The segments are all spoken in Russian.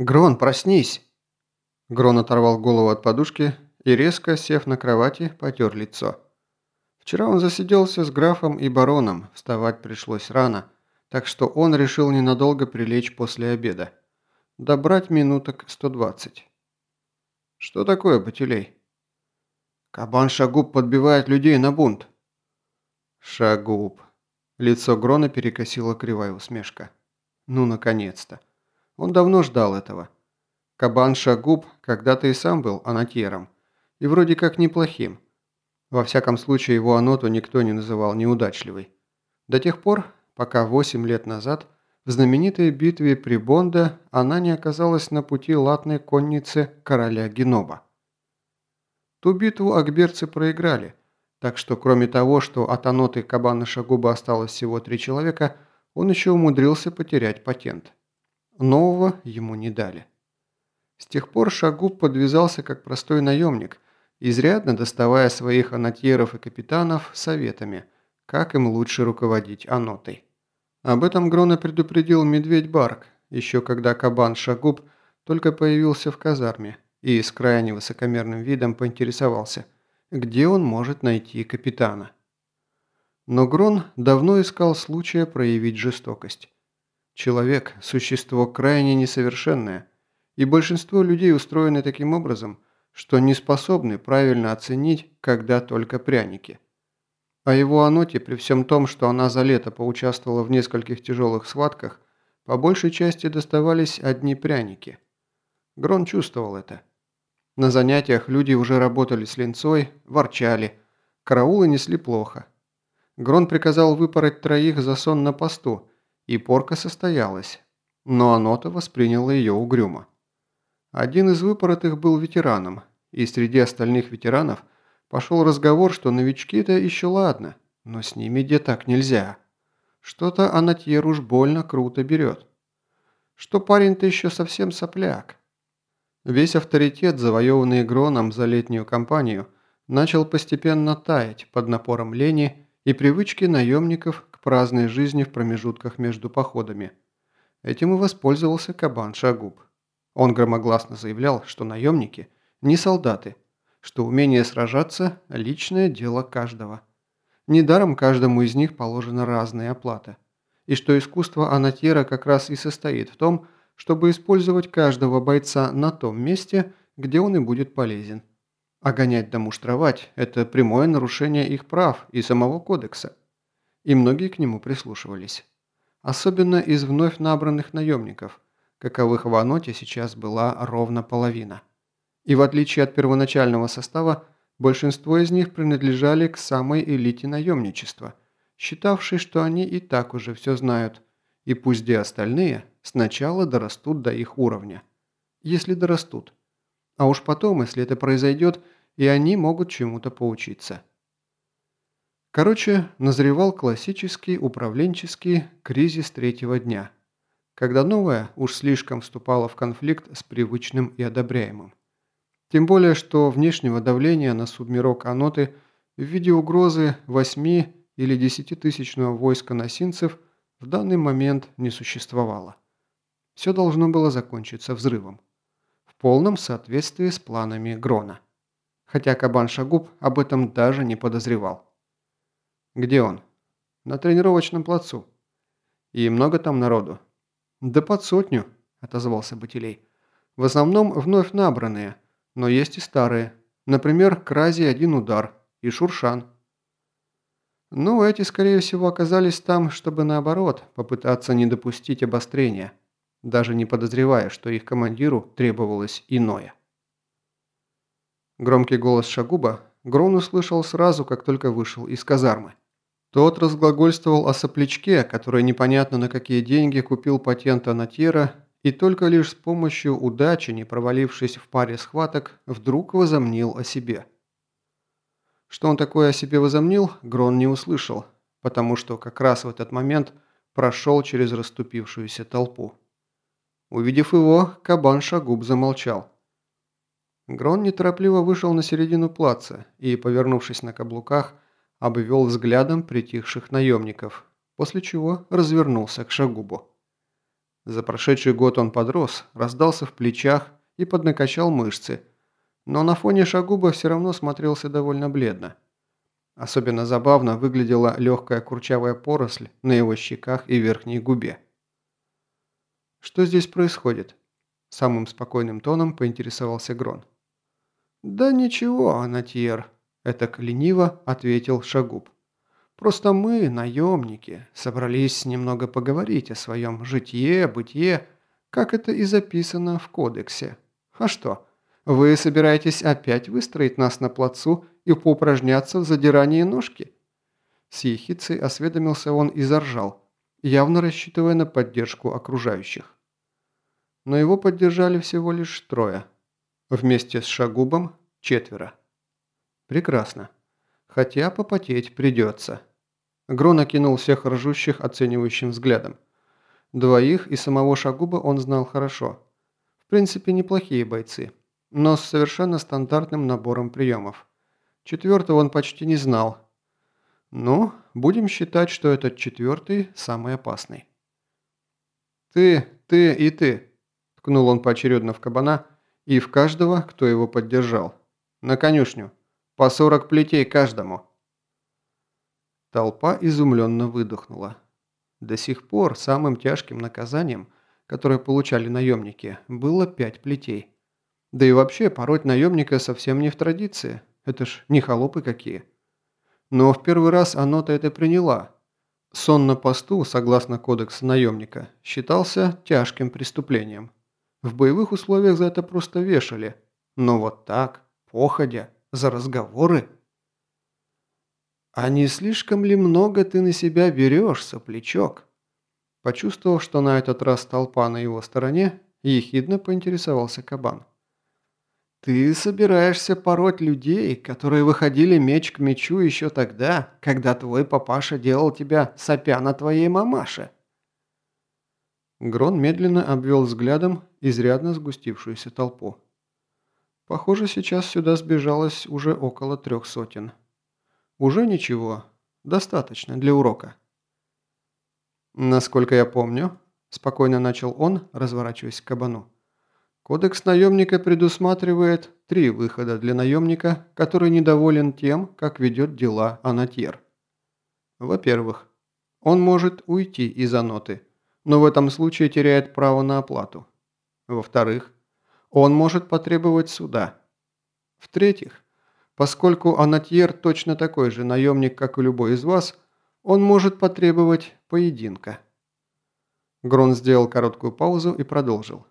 «Грон, проснись!» Грон оторвал голову от подушки и, резко сев на кровати, потер лицо. Вчера он засиделся с графом и бароном, вставать пришлось рано, так что он решил ненадолго прилечь после обеда. Добрать минуток 120. «Что такое, Батюлей?» «Кабан Шагуб подбивает людей на бунт». «Шагуб». Лицо Грона перекосило кривая усмешка. «Ну, наконец-то». Он давно ждал этого. Кабан Шагуб когда-то и сам был анатьером. И вроде как неплохим. Во всяком случае, его аноту никто не называл неудачливой. До тех пор, пока 8 лет назад в знаменитой битве при Бонда она не оказалась на пути латной конницы короля Геноба. Ту битву акберцы проиграли, так что кроме того, что от аноты Кабана Шагуба осталось всего три человека, он еще умудрился потерять патент. Нового ему не дали. С тех пор Шагуб подвязался как простой наемник, изрядно доставая своих анатьеров и капитанов советами, как им лучше руководить анотой. Об этом Грона предупредил медведь Барк, еще когда кабан Шагуб только появился в казарме и с крайне высокомерным видом поинтересовался, где он может найти капитана. Но Грон давно искал случая проявить жестокость. Человек – существо крайне несовершенное, и большинство людей устроены таким образом, что не способны правильно оценить, когда только пряники. А его Аноте, при всем том, что она за лето поучаствовала в нескольких тяжелых схватках, по большей части доставались одни пряники. Грон чувствовал это. На занятиях люди уже работали с линцой, ворчали, караулы несли плохо. Грон приказал выпороть троих за сон на посту – и порка состоялась, но Анота восприняла ее угрюмо. Один из выпоротых был ветераном, и среди остальных ветеранов пошел разговор, что новички-то еще ладно, но с ними где так нельзя. Что-то Анатьер уж больно круто берет. Что парень-то еще совсем сопляк. Весь авторитет, завоеванный Гроном за летнюю кампанию, начал постепенно таять под напором лени и привычки наемников праздной жизни в промежутках между походами. Этим и воспользовался кабан Шагуб. Он громогласно заявлял, что наемники не солдаты, что умение сражаться – личное дело каждого. Недаром каждому из них положена разная оплата. И что искусство анатьера как раз и состоит в том, чтобы использовать каждого бойца на том месте, где он и будет полезен. А гонять да муштровать – это прямое нарушение их прав и самого кодекса и многие к нему прислушивались. Особенно из вновь набранных наемников, каковых в Аноте сейчас была ровно половина. И в отличие от первоначального состава, большинство из них принадлежали к самой элите наемничества, считавшей, что они и так уже все знают, и пусть где остальные сначала дорастут до их уровня. Если дорастут. А уж потом, если это произойдет, и они могут чему-то поучиться. Короче, назревал классический управленческий кризис третьего дня, когда новое уж слишком вступало в конфликт с привычным и одобряемым. Тем более, что внешнего давления на субмирок Аноты в виде угрозы 8 или 10-тысячного войска носинцев в данный момент не существовало. Все должно было закончиться взрывом. В полном соответствии с планами Грона. Хотя Кабан Шагуб об этом даже не подозревал. «Где он?» «На тренировочном плацу». «И много там народу?» «Да под сотню», – отозвался Батилей. «В основном вновь набранные, но есть и старые. Например, Крази один удар и Шуршан». «Ну, эти, скорее всего, оказались там, чтобы наоборот попытаться не допустить обострения, даже не подозревая, что их командиру требовалось иное». Громкий голос Шагуба Грон услышал сразу, как только вышел из казармы. Тот разглагольствовал о соплячке, который непонятно на какие деньги купил патент Анатьера и только лишь с помощью удачи, не провалившись в паре схваток, вдруг возомнил о себе. Что он такое о себе возомнил, Грон не услышал, потому что как раз в этот момент прошел через расступившуюся толпу. Увидев его, кабан Шагуб замолчал. Грон неторопливо вышел на середину плаца и, повернувшись на каблуках, обвел взглядом притихших наемников, после чего развернулся к Шагубу. За прошедший год он подрос, раздался в плечах и поднакачал мышцы, но на фоне Шагуба все равно смотрелся довольно бледно. Особенно забавно выглядела легкая курчавая поросль на его щеках и верхней губе. «Что здесь происходит?» Самым спокойным тоном поинтересовался Грон. «Да ничего, Анатьер», – это лениво ответил Шагуб. «Просто мы, наемники, собрались немного поговорить о своем житье, бытие, как это и записано в кодексе. А что, вы собираетесь опять выстроить нас на плацу и поупражняться в задирании ножки?» С ехицей осведомился он и заржал, явно рассчитывая на поддержку окружающих. Но его поддержали всего лишь трое. Вместе с Шагубом – четверо. Прекрасно. Хотя попотеть придется. Грон окинул всех ржущих оценивающим взглядом. Двоих и самого Шагуба он знал хорошо. В принципе, неплохие бойцы, но с совершенно стандартным набором приемов. Четвертого он почти не знал. Ну, будем считать, что этот четвертый самый опасный. «Ты, ты и ты», – ткнул он поочередно в кабана и в каждого, кто его поддержал. «На конюшню. По сорок плетей каждому». Толпа изумленно выдохнула. До сих пор самым тяжким наказанием, которое получали наемники, было пять плетей. Да и вообще, пороть наемника совсем не в традиции. Это ж не холопы какие. Но в первый раз оно-то это приняла. Сон на посту, согласно кодексу наемника, считался тяжким преступлением. В боевых условиях за это просто вешали. Но вот так, походя, за разговоры... «А не слишком ли много ты на себя берешь, соплячок?» Почувствовав, что на этот раз толпа на его стороне, ехидно поинтересовался кабан. «Ты собираешься пороть людей, которые выходили меч к мечу еще тогда, когда твой папаша делал тебя сопя на твоей мамаше?» Грон медленно обвел взглядом изрядно сгустившуюся толпу. Похоже, сейчас сюда сбежалось уже около трех сотен. Уже ничего, достаточно для урока. «Насколько я помню», – спокойно начал он, разворачиваясь к кабану, – Кодекс наемника предусматривает три выхода для наемника, который недоволен тем, как ведет дела Анатьер. Во-первых, он может уйти из аноты, но в этом случае теряет право на оплату. Во-вторых, он может потребовать суда. В-третьих, поскольку Анатьер точно такой же наемник, как и любой из вас, он может потребовать поединка. Грон сделал короткую паузу и продолжил.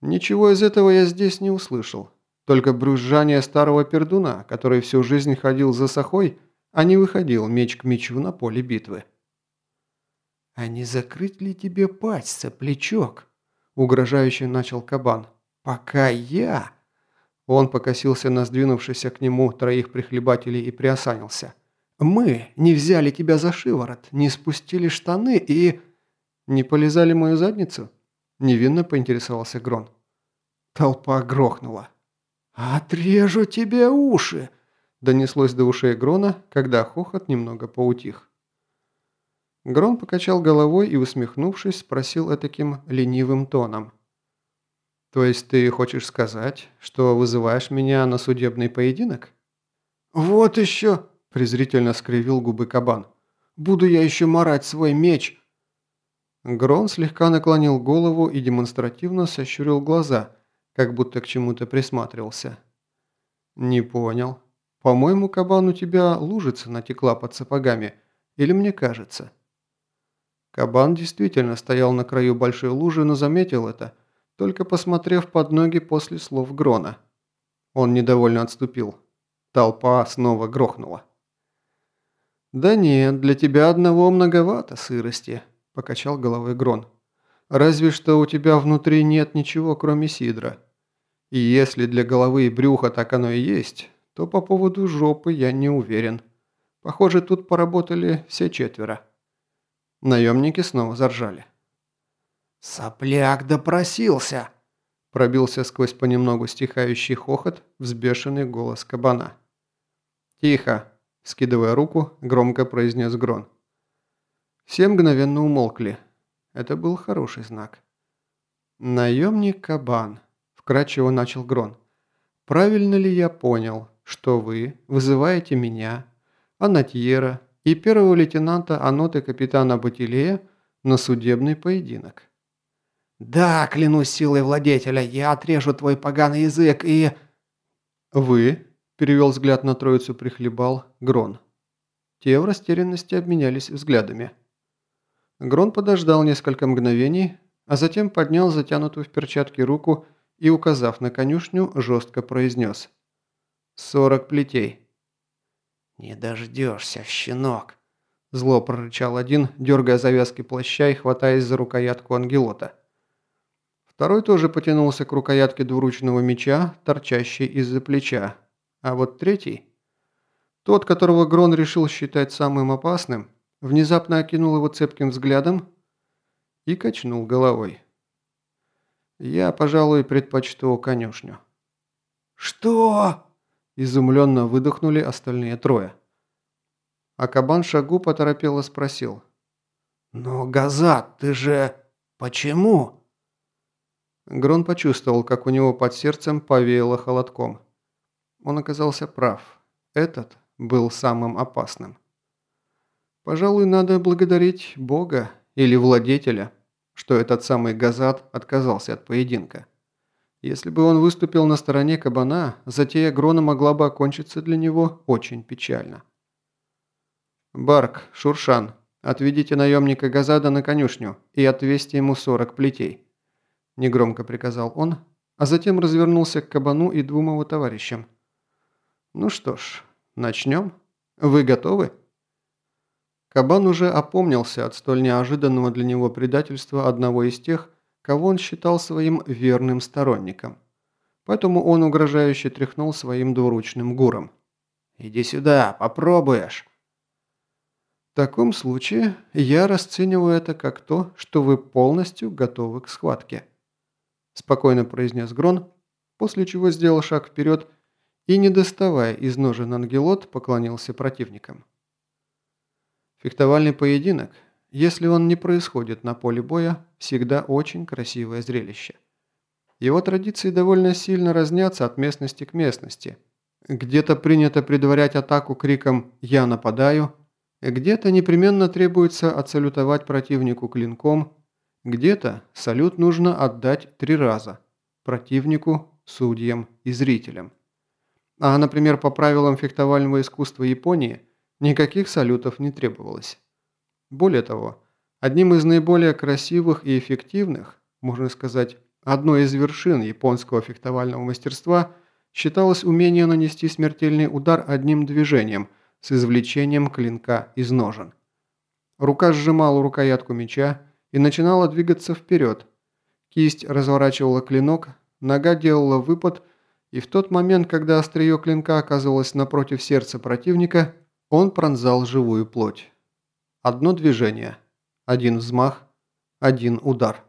Ничего из этого я здесь не услышал. Только брюзжание старого пердуна, который всю жизнь ходил за сахой, а не выходил меч к мечу на поле битвы. «А не закрыть ли тебе пасть, плечок?» – угрожающе начал кабан. «Пока я...» Он покосился на сдвинувшихся к нему троих прихлебателей и приосанился. «Мы не взяли тебя за шиворот, не спустили штаны и...» «Не полезали мою задницу?» Невинно поинтересовался Грон. Толпа грохнула. «Отрежу тебе уши!» Донеслось до ушей Грона, когда хохот немного поутих. Грон покачал головой и, усмехнувшись, спросил таким ленивым тоном. «То есть ты хочешь сказать, что вызываешь меня на судебный поединок?» «Вот еще!» – презрительно скривил губы кабан. «Буду я еще марать свой меч, Грон слегка наклонил голову и демонстративно сощурил глаза, как будто к чему-то присматривался. «Не понял. По-моему, кабан у тебя лужица натекла под сапогами, или мне кажется?» Кабан действительно стоял на краю большой лужи, но заметил это, только посмотрев под ноги после слов Грона. Он недовольно отступил. Толпа снова грохнула. «Да нет, для тебя одного многовато сырости», – покачал головой Грон. «Разве что у тебя внутри нет ничего, кроме сидра. И если для головы и брюха так оно и есть, то по поводу жопы я не уверен. Похоже, тут поработали все четверо». Наемники снова заржали. «Сопляк допросился!» Пробился сквозь понемногу стихающий хохот взбешенный голос кабана. «Тихо!» – скидывая руку, громко произнес Грон. Все мгновенно умолкли. Это был хороший знак. «Наемник Кабан», – вкратчиво начал Грон. «Правильно ли я понял, что вы вызываете меня, Анатьера и первого лейтенанта Аноты капитана Батилея на судебный поединок?» «Да, клянусь силой владетеля, я отрежу твой поганый язык и...» «Вы?» – перевел взгляд на троицу прихлебал Грон. Те в растерянности обменялись взглядами. Грон подождал несколько мгновений, а затем поднял затянутую в перчатки руку и, указав на конюшню, жестко произнес. «Сорок плетей». «Не дождешься, щенок», – зло прорычал один, дергая завязки плаща и хватаясь за рукоятку ангелота. Второй тоже потянулся к рукоятке двуручного меча, торчащей из-за плеча. А вот третий, тот, которого Грон решил считать самым опасным, внезапно окинул его цепким взглядом и качнул головой. «Я, пожалуй, предпочту конюшню». «Что?» – изумленно выдохнули остальные трое. А кабан шагу поторопело спросил. «Но, Газат, ты же... Почему?» Грон почувствовал, как у него под сердцем повеяло холодком. Он оказался прав. Этот был самым опасным. Пожалуй, надо благодарить Бога или Владетеля, что этот самый Газат отказался от поединка. Если бы он выступил на стороне кабана, затея Грона могла бы окончиться для него очень печально. «Барк, Шуршан, отведите наемника Газада на конюшню и отвесьте ему 40 плетей», – негромко приказал он, а затем развернулся к кабану и двум его товарищам. «Ну что ж, начнем. Вы готовы?» Кабан уже опомнился от столь неожиданного для него предательства одного из тех, кого он считал своим верным сторонником. Поэтому он угрожающе тряхнул своим двуручным гуром. «Иди сюда, попробуешь!» В таком случае я расцениваю это как то, что вы полностью готовы к схватке. Спокойно произнес Грон, после чего сделал шаг вперед и, не доставая из ножен ангелот, поклонился противникам. Фехтовальный поединок, если он не происходит на поле боя, всегда очень красивое зрелище. Его традиции довольно сильно разнятся от местности к местности. Где-то принято предварять атаку криком «Я нападаю», где-то непременно требуется отсалютовать противнику клинком, где-то салют нужно отдать три раза – противнику, судьям и зрителям. А, например, по правилам фехтовального искусства Японии – Никаких салютов не требовалось. Более того, одним из наиболее красивых и эффективных, можно сказать, одной из вершин японского фехтовального мастерства считалось умение нанести смертельный удар одним движением с извлечением клинка из ножен. Рука сжимала рукоятку меча и начинала двигаться вперед. Кисть разворачивала клинок, нога делала выпад, и в тот момент, когда острие клинка оказывалось напротив сердца противника, он пронзал живую плоть. Одно движение, один взмах, один удар.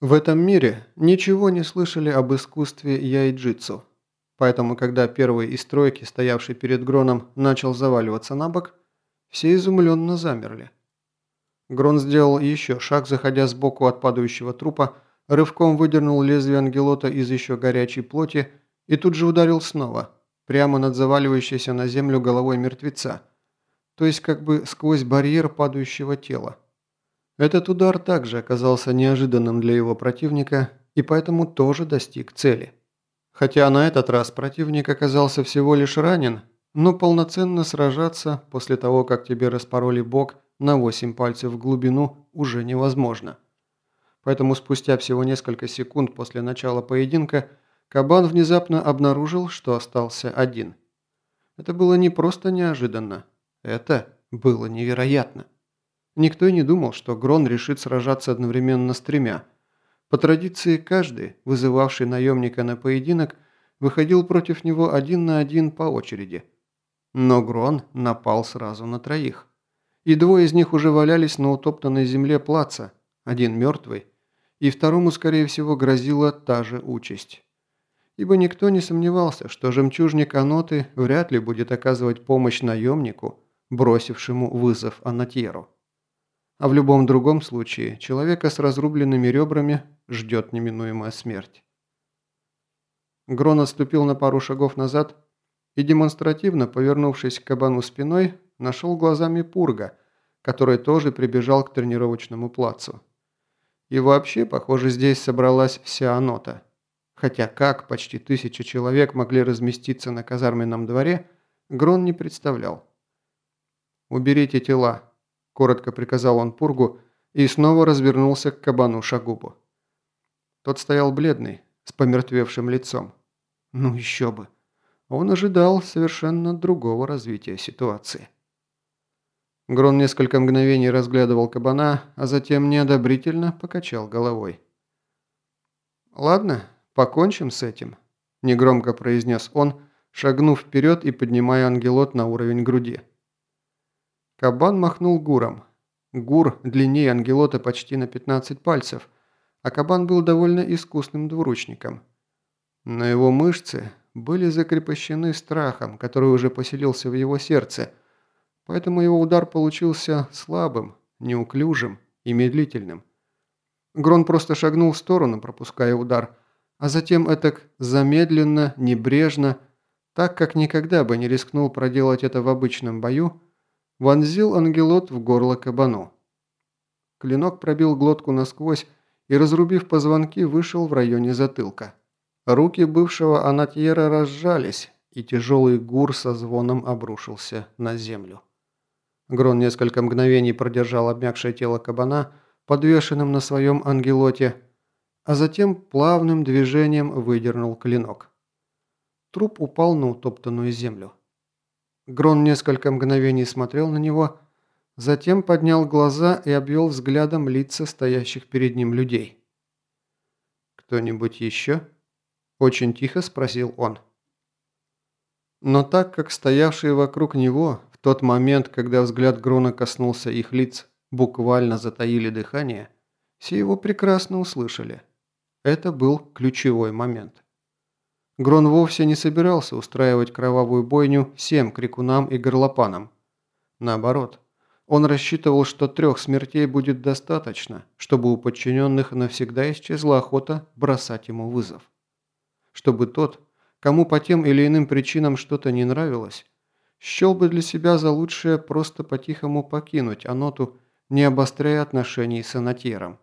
В этом мире ничего не слышали об искусстве яйджитсу. Поэтому, когда первый из тройки, стоявший перед Гроном, начал заваливаться на бок, все изумленно замерли. Грон сделал еще шаг, заходя сбоку от падающего трупа, рывком выдернул лезвие ангелота из еще горячей плоти и тут же ударил снова – прямо над заваливающейся на землю головой мертвеца, то есть как бы сквозь барьер падающего тела. Этот удар также оказался неожиданным для его противника и поэтому тоже достиг цели. Хотя на этот раз противник оказался всего лишь ранен, но полноценно сражаться после того, как тебе распороли бок на 8 пальцев в глубину, уже невозможно. Поэтому спустя всего несколько секунд после начала поединка – Кабан внезапно обнаружил, что остался один. Это было не просто неожиданно. Это было невероятно. Никто и не думал, что Грон решит сражаться одновременно с тремя. По традиции, каждый, вызывавший наемника на поединок, выходил против него один на один по очереди. Но Грон напал сразу на троих. И двое из них уже валялись на утоптанной земле плаца, один мертвый, и второму, скорее всего, грозила та же участь ибо никто не сомневался, что жемчужник Аноты вряд ли будет оказывать помощь наемнику, бросившему вызов Анатьеру. а в любом другом случае человека с разрубленными ребрами ждет неминуемая смерть. Грон отступил на пару шагов назад и, демонстративно повернувшись к кабану спиной, нашел глазами Пурга, который тоже прибежал к тренировочному плацу. И вообще, похоже, здесь собралась вся анота. Хотя как почти тысяча человек могли разместиться на казарменном дворе, Грон не представлял. «Уберите тела», – коротко приказал он Пургу и снова развернулся к кабану Шагубу. Тот стоял бледный, с помертвевшим лицом. Ну еще бы. Он ожидал совершенно другого развития ситуации. Грон несколько мгновений разглядывал кабана, а затем неодобрительно покачал головой. «Ладно, покончим с этим», – негромко произнес он, шагнув вперед и поднимая ангелот на уровень груди. Кабан махнул гуром. Гур длиннее ангелота почти на 15 пальцев, а кабан был довольно искусным двуручником. Но его мышцы были закрепощены страхом, который уже поселился в его сердце, поэтому его удар получился слабым, неуклюжим и медлительным. Грон просто шагнул в сторону, пропуская удар, а затем этак замедленно, небрежно, так как никогда бы не рискнул проделать это в обычном бою, вонзил ангелот в горло кабану. Клинок пробил глотку насквозь и, разрубив позвонки, вышел в районе затылка. Руки бывшего анатьера разжались, и тяжелый гур со звоном обрушился на землю. Грон несколько мгновений продержал обмякшее тело кабана, подвешенным на своем ангелоте, а затем плавным движением выдернул клинок. Труп упал на утоптанную землю. Грон несколько мгновений смотрел на него, затем поднял глаза и обвел взглядом лица стоящих перед ним людей. «Кто-нибудь еще?» Очень тихо спросил он. Но так как стоявшие вокруг него тот момент, когда взгляд Грона коснулся их лиц, буквально затаили дыхание, все его прекрасно услышали. Это был ключевой момент. Грон вовсе не собирался устраивать кровавую бойню всем крикунам и горлопанам. Наоборот, он рассчитывал, что трех смертей будет достаточно, чтобы у подчиненных навсегда исчезла охота бросать ему вызов чтобы тот, кому по тем или иным причинам что-то не нравилось, счел бы для себя за лучшее просто по-тихому покинуть Аноту, не обостряя отношений с Анатьером.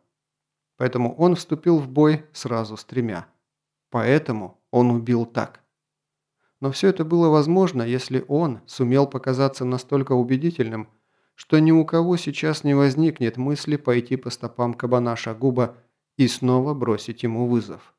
Поэтому он вступил в бой сразу с тремя. Поэтому он убил так. Но все это было возможно, если он сумел показаться настолько убедительным, что ни у кого сейчас не возникнет мысли пойти по стопам кабана Шагуба и снова бросить ему вызов.